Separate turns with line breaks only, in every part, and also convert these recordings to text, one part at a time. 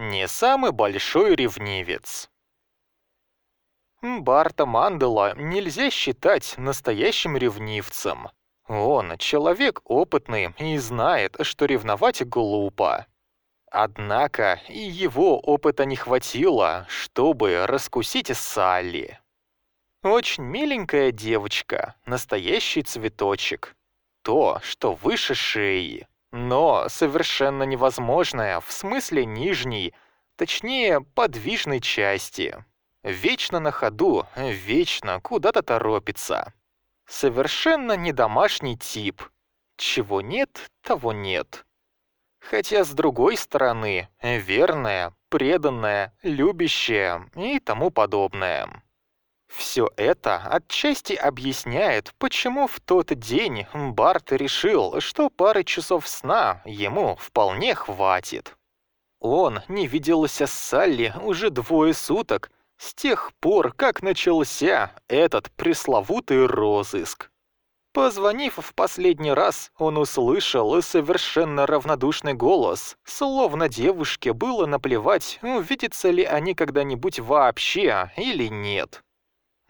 не самый большой ревнивец. Барта Мандела нельзя считать настоящим ревнивцем. Он человек опытный и знает, что ревновать глупо. Однако и его опыта не хватило, чтобы раскусить Салли. Очень миленькая девочка, настоящий цветочек. То, что выше шеи, но совершенно невозможное в смысле нижней, точнее подвижной части. Вечно на ходу, вечно куда-то торопится. Совершенно не домашний тип. Чего нет, того нет. Хотя, с другой стороны, верная, преданная, любящая и тому подобное. Все это отчасти объясняет, почему в тот день Барт решил, что пары часов сна ему вполне хватит. Он не виделся с Салли уже двое суток, с тех пор, как начался этот пресловутый розыск. Позвонив в последний раз, он услышал совершенно равнодушный голос, словно девушке было наплевать, увидятся ли они когда-нибудь вообще или нет.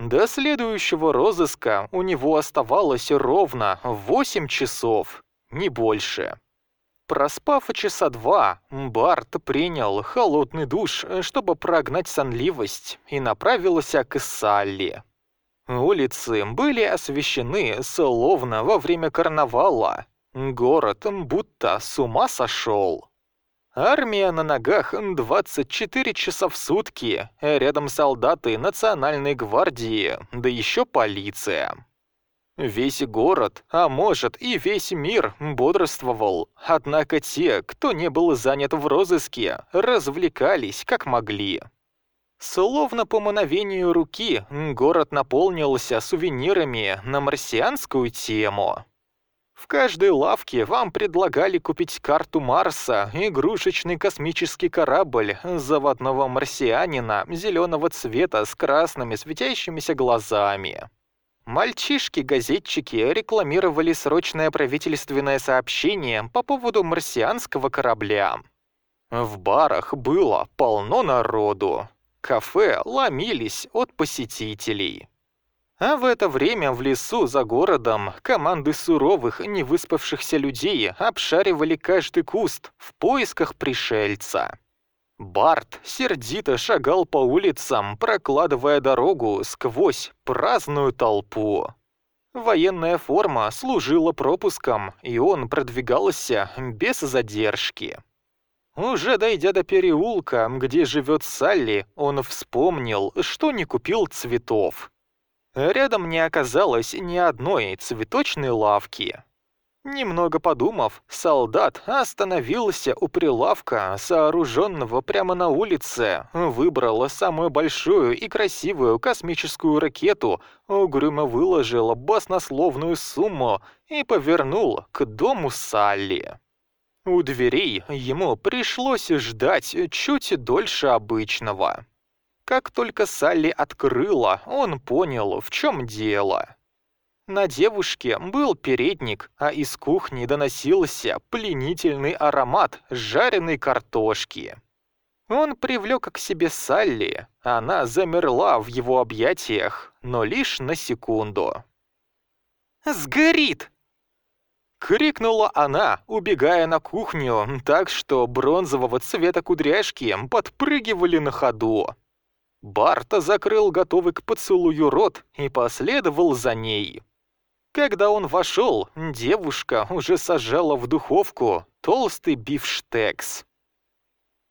До следующего розыска у него оставалось ровно 8 часов, не больше. Проспав часа два, Барт принял холодный душ, чтобы прогнать сонливость, и направился к Салли. Улицы были освещены словно во время карнавала. Город будто с ума сошел. Армия на ногах 24 часа в сутки, рядом солдаты Национальной гвардии, да еще полиция. Весь город, а может и весь мир бодрствовал, однако те, кто не был занят в розыске, развлекались как могли. Словно по мановению руки, город наполнился сувенирами на марсианскую тему. В каждой лавке вам предлагали купить карту Марса, игрушечный космический корабль заводного марсианина зеленого цвета с красными светящимися глазами. Мальчишки-газетчики рекламировали срочное правительственное сообщение по поводу марсианского корабля. В барах было полно народу. Кафе ломились от посетителей. А в это время в лесу за городом команды суровых, невыспавшихся людей обшаривали каждый куст в поисках пришельца. Барт сердито шагал по улицам, прокладывая дорогу сквозь праздную толпу. Военная форма служила пропуском, и он продвигался без задержки. Уже дойдя до переулка, где живет Салли, он вспомнил, что не купил цветов. Рядом не оказалось ни одной цветочной лавки. Немного подумав, солдат остановился у прилавка, сооруженного прямо на улице, выбрал самую большую и красивую космическую ракету, угрюмо выложил баснословную сумму и повернул к дому Салли. У дверей ему пришлось ждать чуть дольше обычного. Как только Салли открыла, он понял, в чем дело. На девушке был передник, а из кухни доносился пленительный аромат жареной картошки. Он привлек к себе Салли, она замерла в его объятиях, но лишь на секунду. «Сгорит!» Крикнула она, убегая на кухню, так что бронзового цвета кудряшки подпрыгивали на ходу. Барта закрыл готовый к поцелую рот и последовал за ней. Когда он вошел, девушка уже сажала в духовку толстый бифштекс.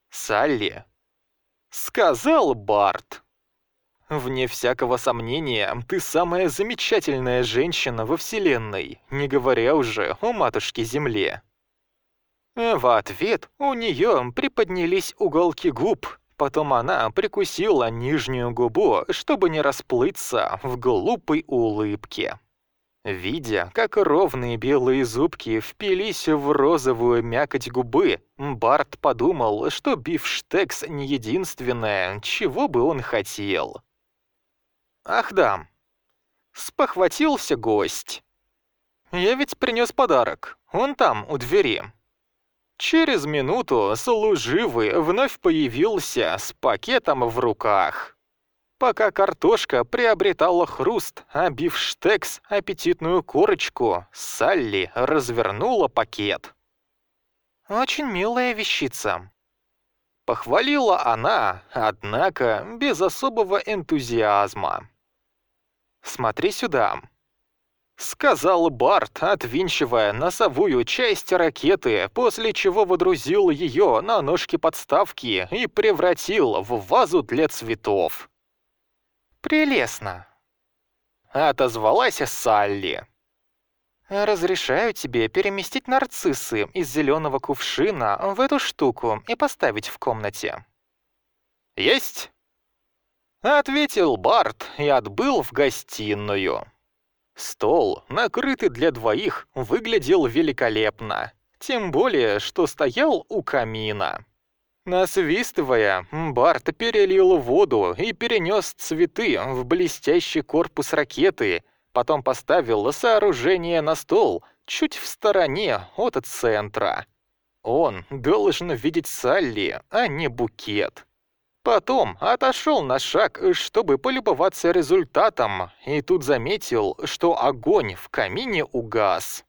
«Салли», — сказал Барт. «Вне всякого сомнения, ты самая замечательная женщина во Вселенной, не говоря уже о Матушке-Земле». В ответ у нее приподнялись уголки губ, потом она прикусила нижнюю губу, чтобы не расплыться в глупой улыбке. Видя, как ровные белые зубки впились в розовую мякоть губы, Барт подумал, что бифштекс не единственное, чего бы он хотел. «Ах да!» Спохватился гость. «Я ведь принес подарок. Он там, у двери». Через минуту служивый вновь появился с пакетом в руках. Пока картошка приобретала хруст, а бифштекс — аппетитную корочку, Салли развернула пакет. «Очень милая вещица», — похвалила она, однако без особого энтузиазма. «Смотри сюда», — сказал Барт, отвинчивая носовую часть ракеты, после чего водрузил ее на ножки подставки и превратил в вазу для цветов. «Прелестно!» — отозвалась Салли. «Разрешаю тебе переместить нарциссы из зеленого кувшина в эту штуку и поставить в комнате». «Есть!» — ответил Барт и отбыл в гостиную. Стол, накрытый для двоих, выглядел великолепно, тем более, что стоял у камина. Насвистывая, Барт перелил воду и перенес цветы в блестящий корпус ракеты, потом поставил сооружение на стол чуть в стороне от центра. Он должен видеть Салли, а не букет. Потом отошел на шаг, чтобы полюбоваться результатом, и тут заметил, что огонь в камине угас.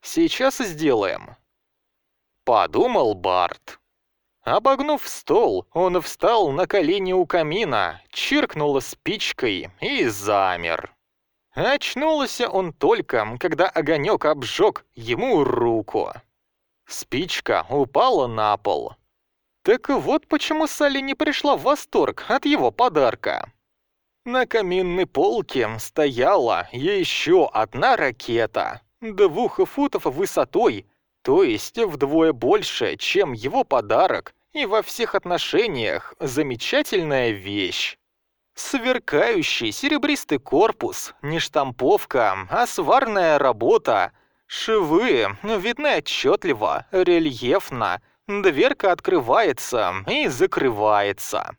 «Сейчас сделаем», — подумал Барт. Обогнув стол, он встал на колени у камина, чиркнул спичкой и замер. Очнулся он только, когда огонек обжег ему руку. Спичка упала на пол. Так вот почему Салли не пришла в восторг от его подарка. На каминной полке стояла еще одна ракета, двух футов высотой то есть вдвое больше, чем его подарок, и во всех отношениях замечательная вещь. Сверкающий серебристый корпус, не штамповка, а сварная работа. Швы видны отчетливо, рельефно. Дверка открывается и закрывается.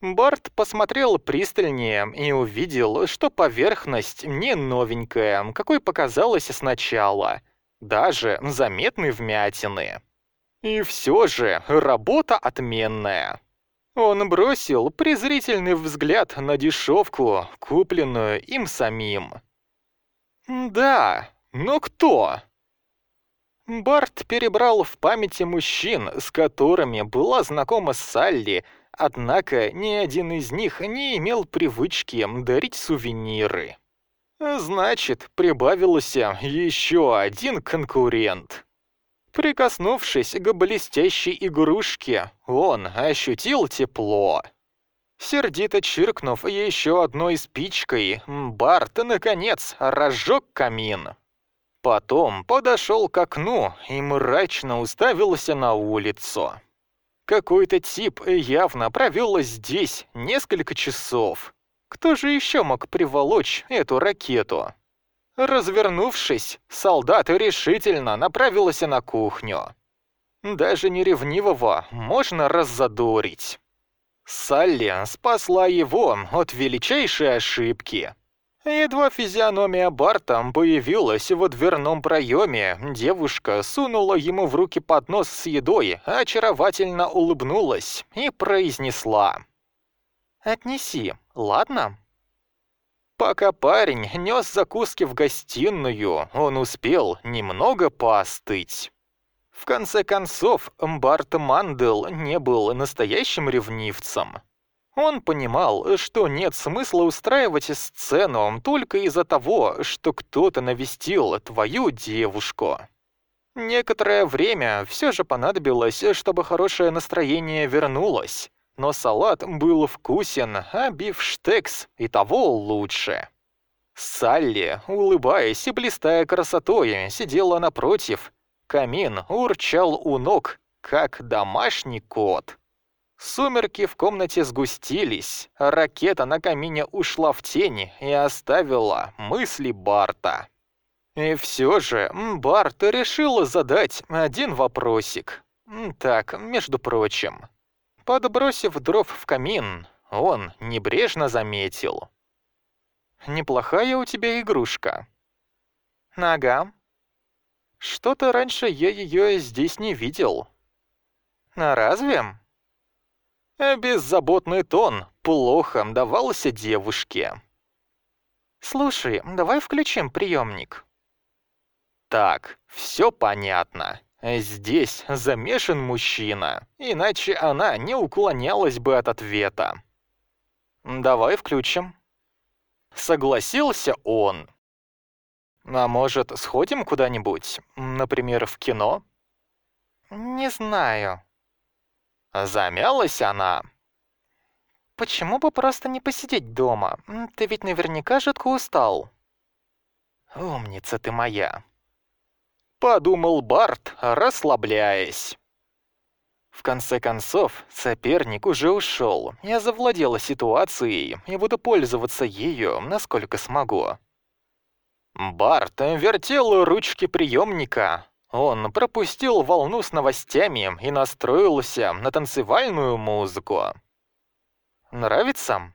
Барт посмотрел пристальнее и увидел, что поверхность не новенькая, какой показалось сначала — даже заметны вмятины. И все же работа отменная. Он бросил презрительный взгляд на дешевку, купленную им самим. «Да, но кто?» Барт перебрал в памяти мужчин, с которыми была знакома Салли, однако ни один из них не имел привычки дарить сувениры. Значит, прибавился еще один конкурент. Прикоснувшись к блестящей игрушке, он ощутил тепло. Сердито чиркнув еще одной спичкой, Барт, наконец, разжег камин. Потом подошел к окну и мрачно уставился на улицу. Какой-то тип явно провел здесь несколько часов. Кто же еще мог приволочь эту ракету? Развернувшись, солдат решительно направился на кухню. Даже неревнивого можно раззадорить. Салли спасла его от величайшей ошибки. Едва физиономия Барта появилась в дверном проеме, девушка сунула ему в руки поднос с едой, очаровательно улыбнулась и произнесла. «Отнеси, ладно?» Пока парень нес закуски в гостиную, он успел немного поостыть. В конце концов, Барт Мандел не был настоящим ревнивцем. Он понимал, что нет смысла устраивать сцену только из-за того, что кто-то навестил твою девушку. Некоторое время все же понадобилось, чтобы хорошее настроение вернулось, но салат был вкусен, а бифштекс и того лучше. Салли, улыбаясь и блистая красотой, сидела напротив. Камин урчал у ног, как домашний кот. Сумерки в комнате сгустились, ракета на камине ушла в тень и оставила мысли Барта. И все же Барт решил задать один вопросик. Так, между прочим. Подбросив дров в камин, он небрежно заметил. «Неплохая у тебя игрушка». «Нога». Что-то раньше я ее здесь не видел. А разве? Беззаботный тон плохо давался девушке. «Слушай, давай включим приемник». Так, все понятно. Здесь замешан мужчина, иначе она не уклонялась бы от ответа. «Давай включим». Согласился он. «А может, сходим куда-нибудь? Например, в кино?» «Не знаю». Замялась она. «Почему бы просто не посидеть дома? Ты ведь наверняка жутко устал». «Умница ты моя», — подумал Барт, расслабляясь. В конце концов, соперник уже ушел. Я завладела ситуацией и буду пользоваться ею, насколько смогу. Барт вертел ручки приемника. Он пропустил волну с новостями и настроился на танцевальную музыку. «Нравится?»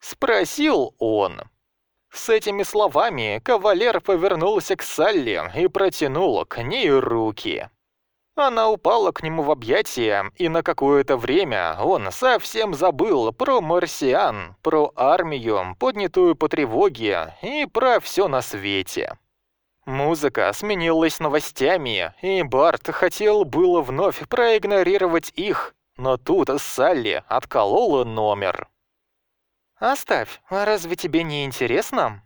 Спросил он. С этими словами кавалер повернулся к Салли и протянул к ней руки. Она упала к нему в объятия, и на какое-то время он совсем забыл про марсиан, про армию, поднятую по тревоге, и про все на свете. Музыка сменилась новостями, и Барт хотел было вновь проигнорировать их, но тут Салли отколола номер. «Оставь, а разве тебе не интересно?»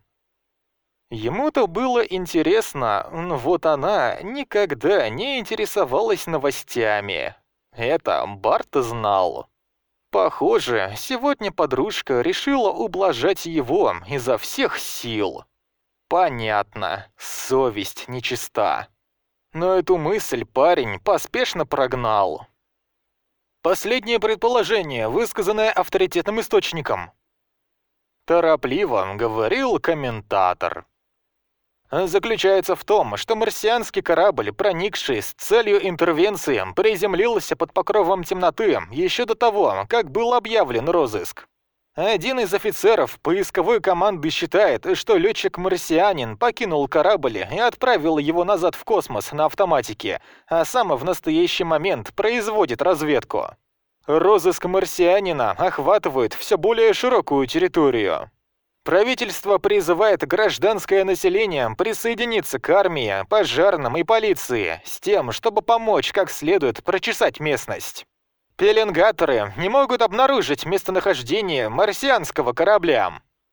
Ему-то было интересно, но вот она никогда не интересовалась новостями. Это Барт знал. Похоже, сегодня подружка решила ублажать его изо всех сил. Понятно, совесть нечиста. Но эту мысль парень поспешно прогнал. Последнее предположение, высказанное авторитетным источником. Торопливо говорил комментатор заключается в том, что марсианский корабль, проникший с целью интервенции, приземлился под покровом темноты еще до того, как был объявлен розыск. Один из офицеров поисковой команды считает, что летчик-марсианин покинул корабль и отправил его назад в космос на автоматике, а сам в настоящий момент производит разведку. Розыск марсианина охватывает все более широкую территорию. Правительство призывает гражданское население присоединиться к армии, пожарным и полиции с тем, чтобы помочь как следует прочесать местность. Пеленгаторы не могут обнаружить местонахождение марсианского корабля.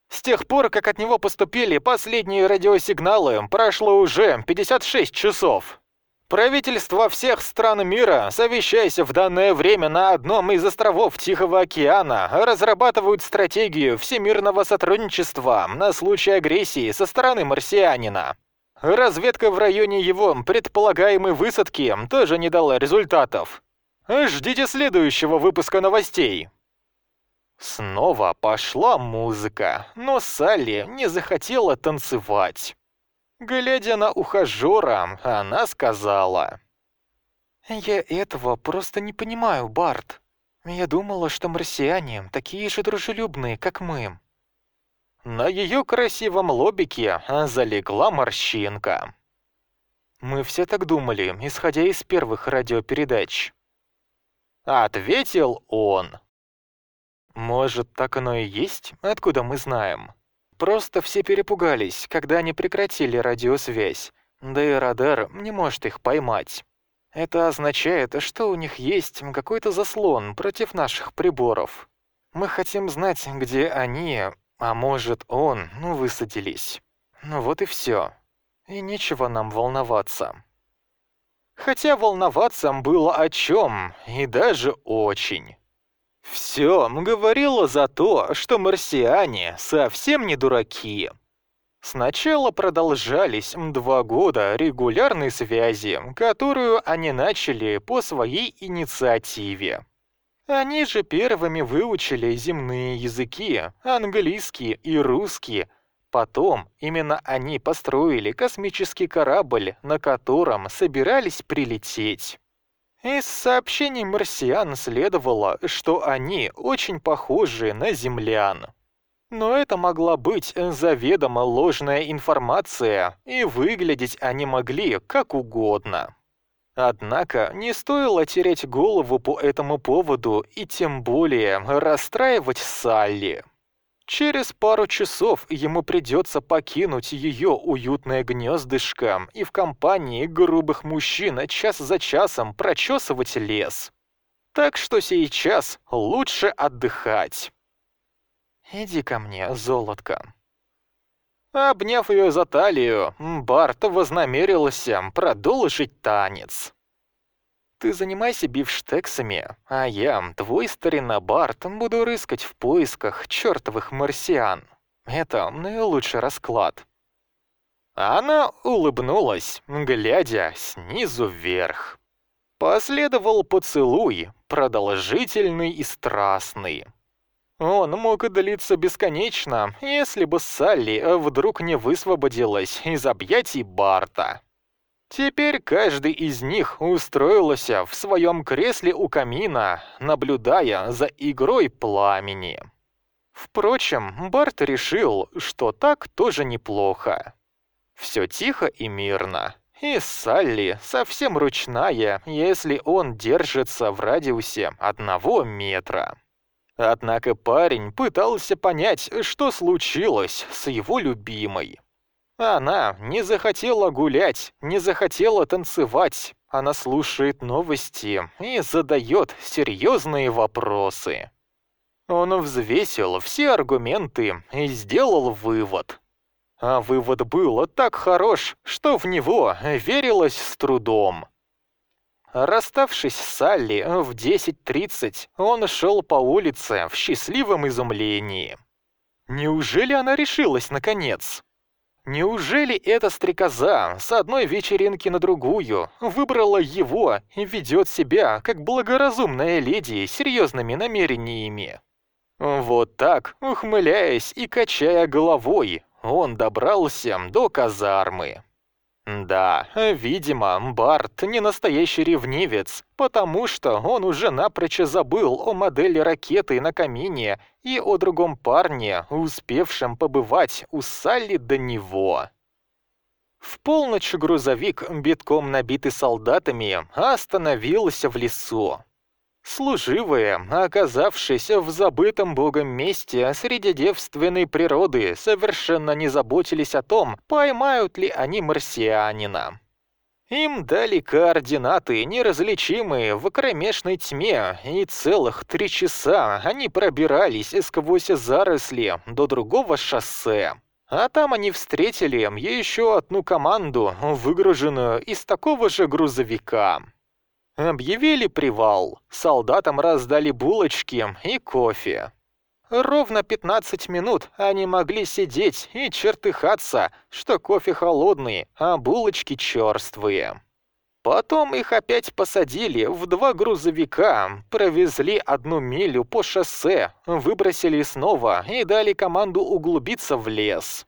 С тех пор, как от него поступили последние радиосигналы, прошло уже 56 часов. Правительства всех стран мира, совещаясь в данное время на одном из островов Тихого океана, разрабатывают стратегию всемирного сотрудничества на случай агрессии со стороны марсианина. Разведка в районе его предполагаемой высадки тоже не дала результатов. Ждите следующего выпуска новостей. Снова пошла музыка, но Салли не захотела танцевать. Глядя на ухажера, она сказала. «Я этого просто не понимаю, Барт. Я думала, что марсиане такие же дружелюбные, как мы». На ее красивом лобике залегла морщинка. «Мы все так думали, исходя из первых радиопередач». Ответил он. «Может, так оно и есть? Откуда мы знаем?» Просто все перепугались, когда они прекратили радиосвязь, да и радар не может их поймать. Это означает, что у них есть какой-то заслон против наших приборов. Мы хотим знать, где они, а может он, ну, высадились. Ну вот и все. И нечего нам волноваться. Хотя волноваться было о чем, и даже очень. Все говорило за то, что марсиане совсем не дураки. Сначала продолжались два года регулярной связи, которую они начали по своей инициативе. Они же первыми выучили земные языки, английский и русский. Потом именно они построили космический корабль, на котором собирались прилететь. Из сообщений марсиан следовало, что они очень похожи на землян. Но это могла быть заведомо ложная информация, и выглядеть они могли как угодно. Однако не стоило терять голову по этому поводу и тем более расстраивать Салли. Через пару часов ему придется покинуть ее уютное гнездышко и в компании грубых мужчин час за часом прочесывать лес. Так что сейчас лучше отдыхать. «Иди ко мне, золотко». Обняв ее за талию, Барт вознамерился продолжить танец. Ты занимайся бифштексами, а я, твой старина Барт, буду рыскать в поисках чертовых марсиан. Это наилучший расклад». Она улыбнулась, глядя снизу вверх. Последовал поцелуй, продолжительный и страстный. Он мог длиться бесконечно, если бы Салли вдруг не высвободилась из объятий Барта. Теперь каждый из них устроился в своем кресле у камина, наблюдая за игрой пламени. Впрочем, Барт решил, что так тоже неплохо. Все тихо и мирно. И Салли совсем ручная, если он держится в радиусе одного метра. Однако парень пытался понять, что случилось с его любимой. Она не захотела гулять, не захотела танцевать. Она слушает новости и задает серьезные вопросы. Он взвесил все аргументы и сделал вывод. А вывод был так хорош, что в него верилось с трудом. Расставшись с Салли в 10.30, он шел по улице в счастливом изумлении. Неужели она решилась наконец? Неужели эта стрекоза с одной вечеринки на другую выбрала его и ведет себя как благоразумная леди серьезными намерениями? Вот так, ухмыляясь и качая головой, он добрался до казармы. Да, видимо, Барт не настоящий ревнивец, потому что он уже напрочь забыл о модели ракеты на камине и о другом парне, успевшем побывать у Салли до него. В полночь грузовик, битком набитый солдатами, остановился в лесу. Служивые, оказавшись в забытом богом месте среди девственной природы, совершенно не заботились о том, поймают ли они марсианина. Им дали координаты, неразличимые в кромешной тьме, и целых три часа они пробирались сквозь заросли до другого шоссе. А там они встретили еще одну команду, выгруженную из такого же грузовика. Объявили привал, солдатам раздали булочки и кофе. Ровно 15 минут они могли сидеть и чертыхаться, что кофе холодный, а булочки черствые. Потом их опять посадили в два грузовика, провезли одну милю по шоссе, выбросили снова и дали команду углубиться в лес.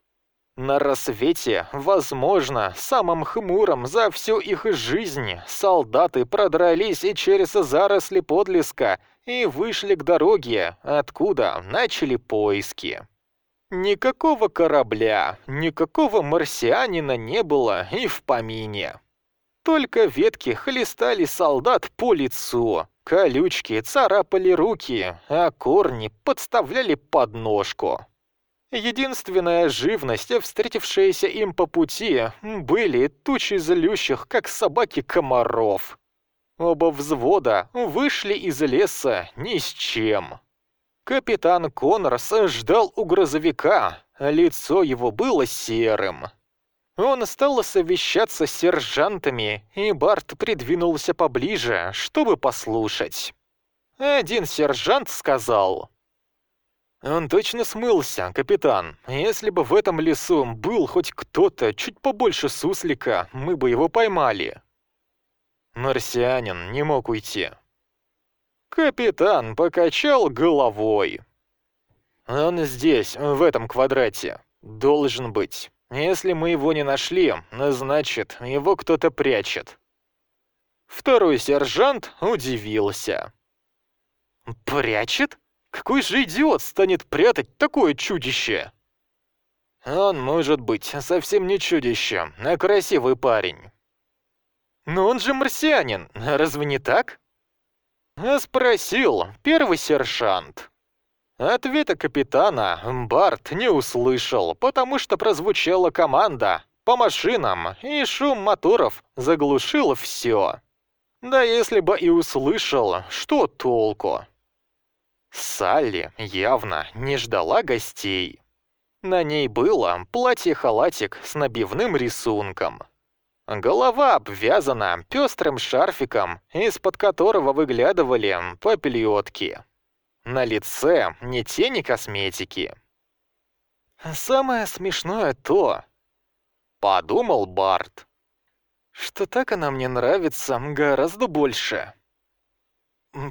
На рассвете, возможно, самым хмурым за всю их жизнь, солдаты продрались и через заросли подлеска и вышли к дороге, откуда начали поиски. Никакого корабля, никакого марсианина не было и в помине. Только ветки хлестали солдат по лицу, колючки царапали руки, а корни подставляли подножку. Единственная живность, встретившаяся им по пути, были тучи злющих, как собаки комаров. Оба взвода вышли из леса ни с чем. Капитан Коннорс ждал у грузовика, лицо его было серым. Он стал совещаться с сержантами, и Барт придвинулся поближе, чтобы послушать. Один сержант сказал... «Он точно смылся, капитан. Если бы в этом лесу был хоть кто-то чуть побольше суслика, мы бы его поймали». Марсианин не мог уйти. Капитан покачал головой. «Он здесь, в этом квадрате. Должен быть. Если мы его не нашли, значит, его кто-то прячет». Второй сержант удивился. «Прячет? Какой же идиот станет прятать такое чудище? Он может быть совсем не чудище, а красивый парень. Но он же марсианин, разве не так? Спросил первый сержант. Ответа капитана Барт не услышал, потому что прозвучала команда по машинам, и шум моторов заглушил все. Да если бы и услышал, что толку? Салли явно не ждала гостей. На ней было платье-халатик с набивным рисунком. Голова обвязана пестрым шарфиком, из-под которого выглядывали попельотки. На лице ни тени косметики. «Самое смешное то», — подумал Барт, «что так она мне нравится гораздо больше».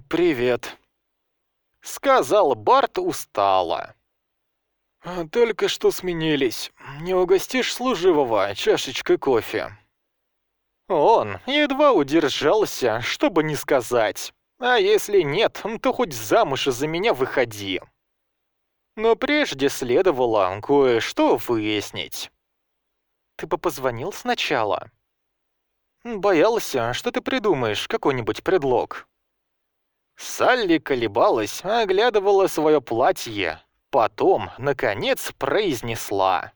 «Привет», — сказал Барт устало. «Только что сменились. Не угостишь служивого чашечкой кофе?» Он едва удержался, чтобы не сказать. А если нет, то хоть замуж за меня выходи. Но прежде следовало кое-что выяснить. Ты бы позвонил сначала? Боялся, что ты придумаешь какой-нибудь предлог. Салли колебалась, оглядывала свое платье, потом, наконец, произнесла.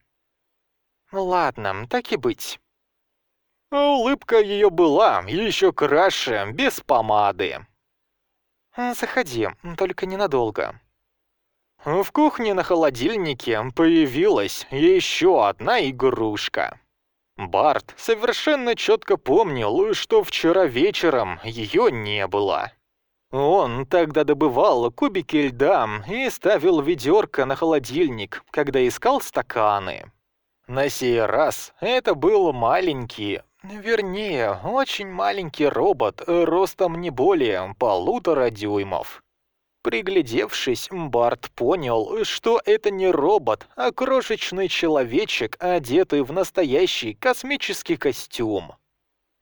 «Ладно, так и быть». Улыбка ее была еще краше, без помады. «Заходи, только ненадолго». В кухне на холодильнике появилась еще одна игрушка. Барт совершенно четко помнил, что вчера вечером ее не было. Он тогда добывал кубики льда и ставил ведерко на холодильник, когда искал стаканы. На сей раз это был маленький, Вернее, очень маленький робот, ростом не более полутора дюймов. Приглядевшись, Барт понял, что это не робот, а крошечный человечек, одетый в настоящий космический костюм.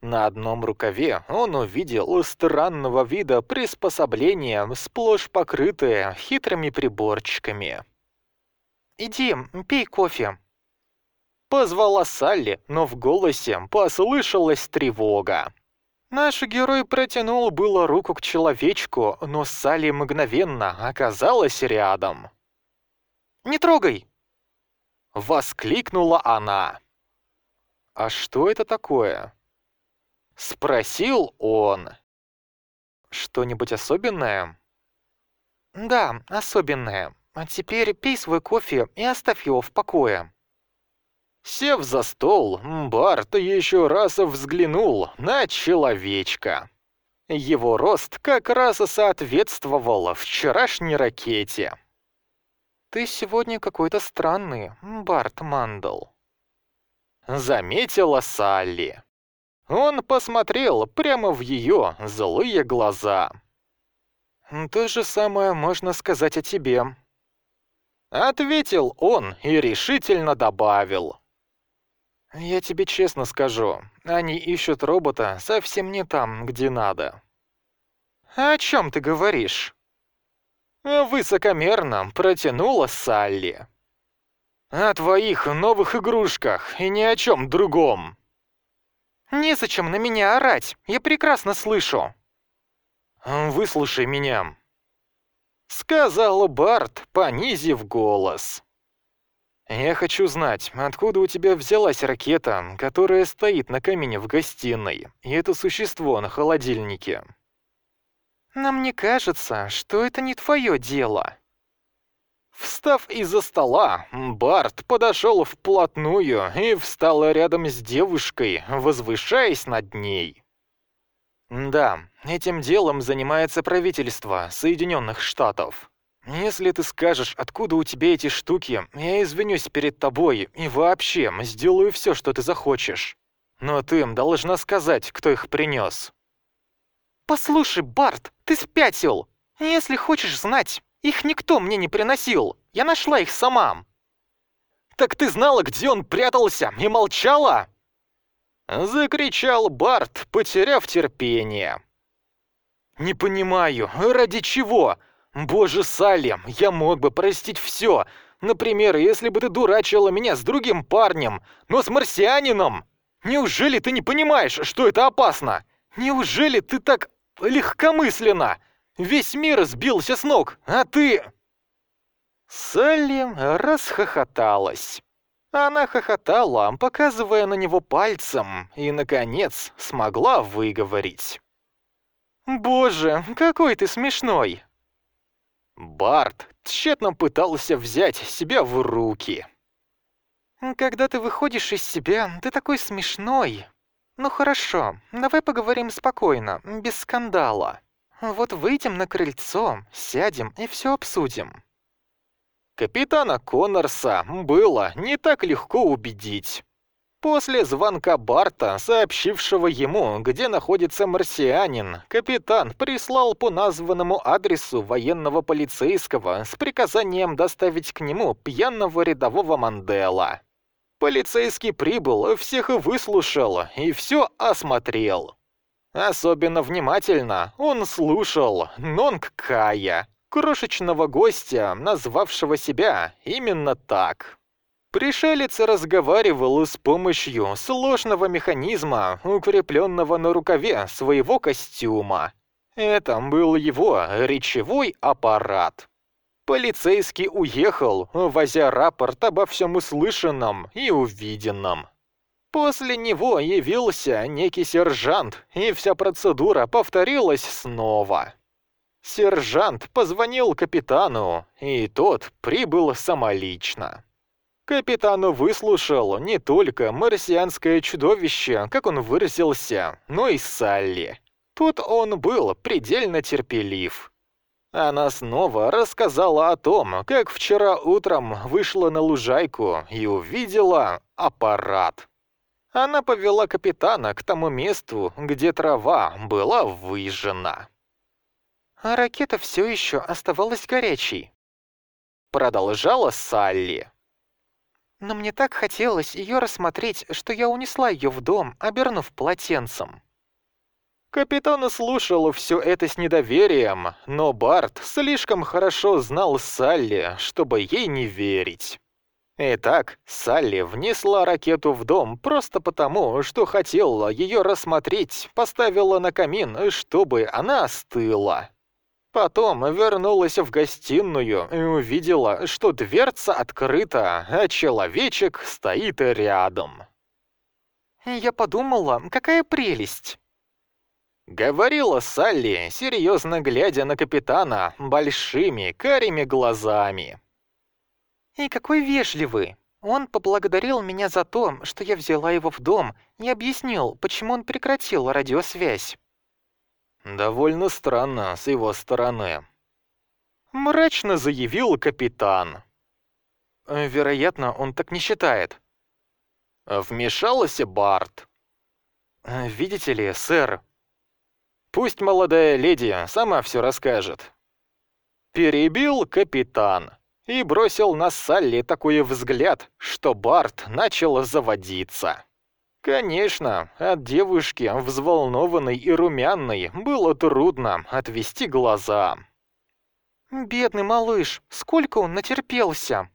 На одном рукаве он увидел странного вида приспособление, сплошь покрытое хитрыми приборчиками. «Иди, пей кофе», Позвала Салли, но в голосе послышалась тревога. Наш герой протянул было руку к человечку, но Салли мгновенно оказалась рядом. «Не трогай!» Воскликнула она. «А что это такое?» Спросил он. «Что-нибудь особенное?» «Да, особенное. А теперь пей свой кофе и оставь его в покое». Сев за стол, Барт еще раз взглянул на человечка. Его рост как раз соответствовал вчерашней ракете. «Ты сегодня какой-то странный, Барт Мандл», — заметила Салли. Он посмотрел прямо в ее злые глаза. «То же самое можно сказать о тебе», — ответил он и решительно добавил. Я тебе честно скажу, они ищут робота совсем не там, где надо. О чем ты говоришь? Высокомерно протянула Салли. О твоих новых игрушках и ни о чем другом. Незачем на меня орать, я прекрасно слышу. Выслушай меня. Сказал Барт, понизив голос. «Я хочу знать, откуда у тебя взялась ракета, которая стоит на камине в гостиной, и это существо на холодильнике?» «Но мне кажется, что это не твое дело». Встав из-за стола, Барт подошел вплотную и встал рядом с девушкой, возвышаясь над ней. «Да, этим делом занимается правительство Соединенных Штатов. Если ты скажешь, откуда у тебя эти штуки, я извинюсь перед тобой и вообще сделаю все, что ты захочешь. Но ты должна сказать, кто их принес. Послушай, Барт, ты спятил. Если хочешь знать, их никто мне не приносил. Я нашла их сама. Так ты знала, где он прятался и молчала? Закричал Барт, потеряв терпение. «Не понимаю, ради чего? Боже, Салли, я мог бы простить все. Например, если бы ты дурачила меня с другим парнем, но с марсианином. Неужели ты не понимаешь, что это опасно? Неужели ты так легкомысленно? Весь мир сбился с ног, а ты...» Салли расхохоталась. Она хохотала, показывая на него пальцем, и, наконец, смогла выговорить. «Боже, какой ты смешной!» Барт тщетно пытался взять себя в руки. «Когда ты выходишь из себя, ты такой смешной. Ну хорошо, давай поговорим спокойно, без скандала. Вот выйдем на крыльцо, сядем и все обсудим». Капитана Коннорса было не так легко убедить. После звонка Барта, сообщившего ему, где находится марсианин, капитан прислал по названному адресу военного полицейского с приказанием доставить к нему пьяного рядового Мандела. Полицейский прибыл, всех выслушал и все осмотрел. Особенно внимательно он слушал Нонг Кая, крошечного гостя, назвавшего себя именно так. Пришелец разговаривал с помощью сложного механизма, укрепленного на рукаве своего костюма. Это был его речевой аппарат. Полицейский уехал, возя рапорт обо всем услышанном и увиденном. После него явился некий сержант, и вся процедура повторилась снова. Сержант позвонил капитану, и тот прибыл самолично. Капитан выслушал не только марсианское чудовище, как он выразился, но и Салли. Тут он был предельно терпелив. Она снова рассказала о том, как вчера утром вышла на лужайку и увидела аппарат. Она повела капитана к тому месту, где трава была выжжена. А ракета все еще оставалась горячей. Продолжала Салли. Но мне так хотелось ее рассмотреть, что я унесла ее в дом, обернув полотенцем. Капитан слушал все это с недоверием, но Барт слишком хорошо знал Салли, чтобы ей не верить. Итак, Салли внесла ракету в дом просто потому, что хотела ее рассмотреть, поставила на камин, чтобы она остыла. Потом вернулась в гостиную и увидела, что дверца открыта, а человечек стоит рядом. «Я подумала, какая прелесть!» Говорила Салли, серьезно глядя на капитана большими карими глазами. «И какой вежливый! Он поблагодарил меня за то, что я взяла его в дом и объяснил, почему он прекратил радиосвязь. Довольно странно с его стороны. Мрачно заявил капитан. Вероятно, он так не считает. Вмешался Барт. Видите ли, сэр, пусть молодая леди сама все расскажет. Перебил капитан и бросил на Салли такой взгляд, что Барт начал заводиться. Конечно, от девушки, взволнованной и румяной, было трудно отвести глаза. «Бедный малыш, сколько он натерпелся!»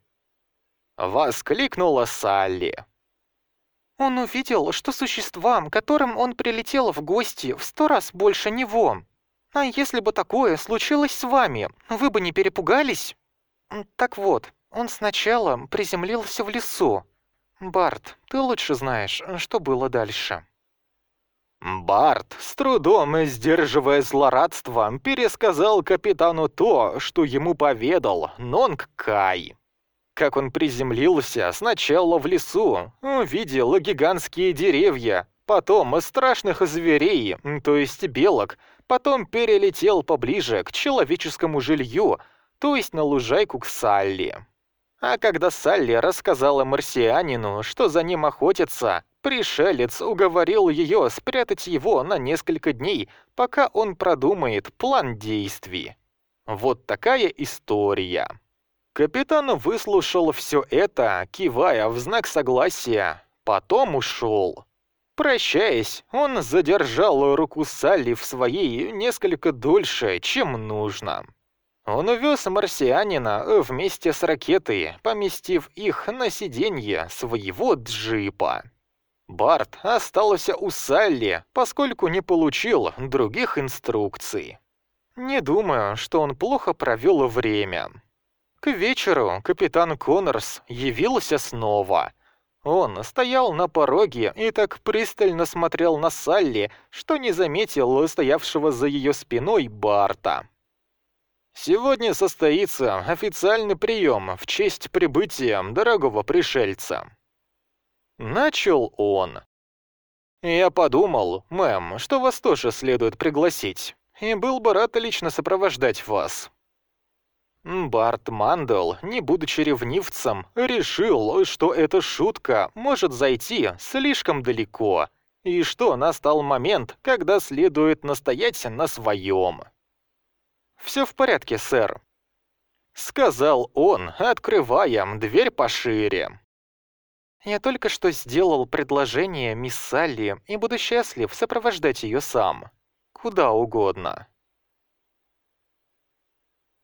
Воскликнула Салли. Он увидел, что существам, которым он прилетел в гости, в сто раз больше него. А если бы такое случилось с вами, вы бы не перепугались? Так вот, он сначала приземлился в лесу, «Барт, ты лучше знаешь, что было дальше». Барт, с трудом сдерживая злорадство, пересказал капитану то, что ему поведал Нонг Кай. Как он приземлился сначала в лесу, увидел гигантские деревья, потом страшных зверей, то есть белок, потом перелетел поближе к человеческому жилью, то есть на лужайку к Салли. А когда Салли рассказала марсианину, что за ним охотятся, пришелец уговорил ее спрятать его на несколько дней, пока он продумает план действий. Вот такая история. Капитан выслушал все это, кивая в знак согласия, потом ушел. Прощаясь, он задержал руку Салли в своей несколько дольше, чем нужно. Он увез марсианина вместе с ракетой, поместив их на сиденье своего джипа. Барт остался у Салли, поскольку не получил других инструкций. Не думаю, что он плохо провел время. К вечеру капитан Коннорс явился снова. Он стоял на пороге и так пристально смотрел на Салли, что не заметил стоявшего за ее спиной Барта. Сегодня состоится официальный прием в честь прибытия дорогого пришельца. Начал он. Я подумал, мэм, что вас тоже следует пригласить, и был бы рад лично сопровождать вас. Барт Мандел, не будучи ревнивцем, решил, что эта шутка может зайти слишком далеко, и что настал момент, когда следует настоять на своем. «Все в порядке, сэр», — сказал он, открывая дверь пошире. «Я только что сделал предложение мисс Салли и буду счастлив сопровождать ее сам. Куда угодно».